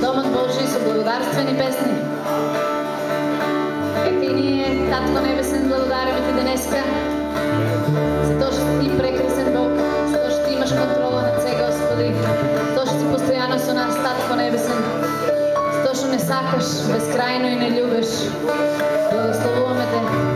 Домот Божи со благодарствени песни. Ете и ние, Татко Небесен, благодараме Ти денеска, за тоа што Ти прекрасен Бог, за тоа што Ти имаш контрола над се, Господи, за тоа што си постојано со нас, Татко Небесен, за тоа што не сакаш безкрајно и не љубиш. Благословуваме Те,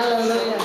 Hallelujah.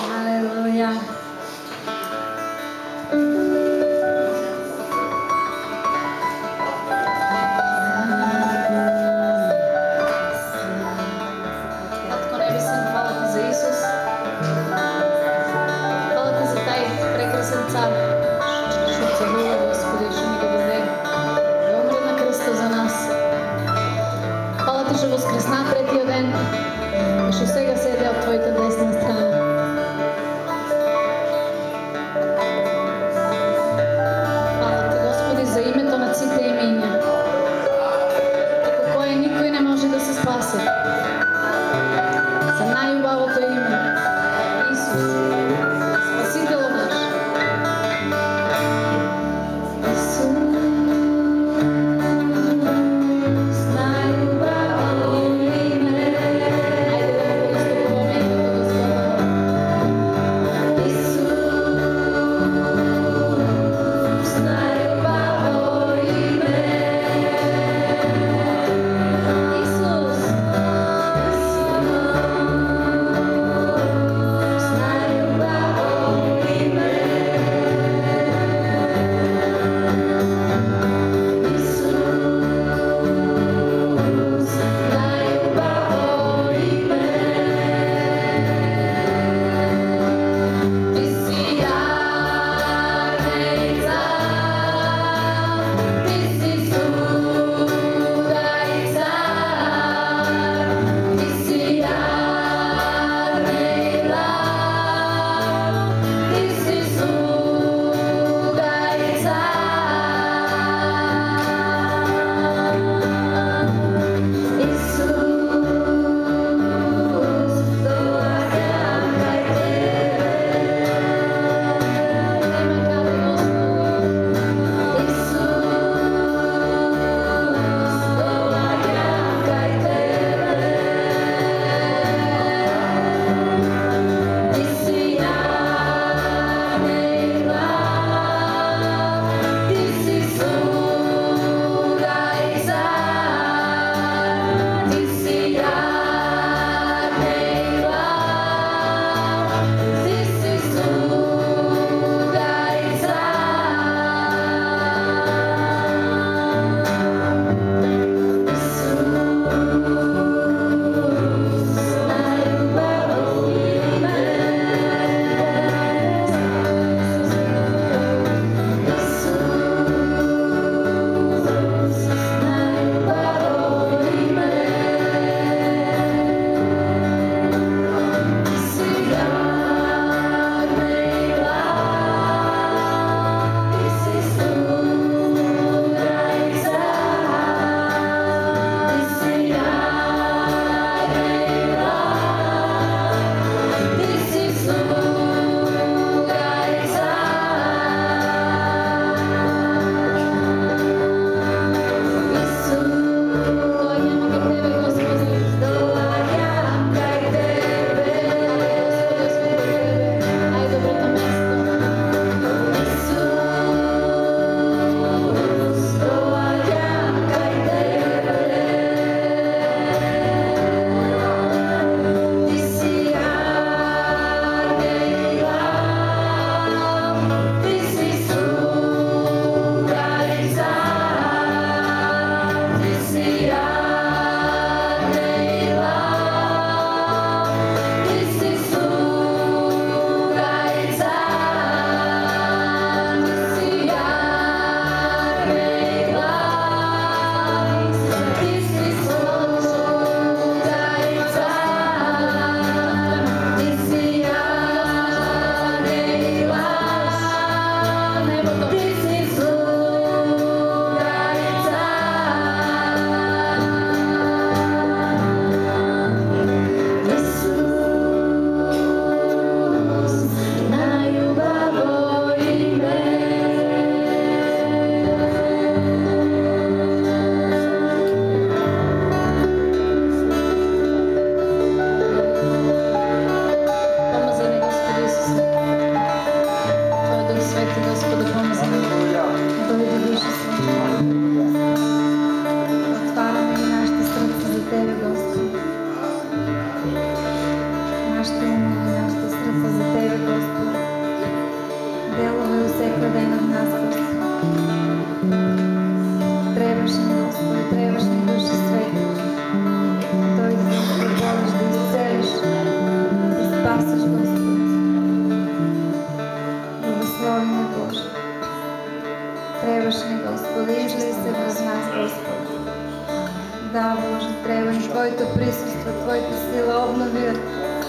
dao, Bože, trebam Tvojito prisustvo, Tvojita sila obnovio,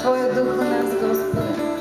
Tvoje duho nas, Gospode.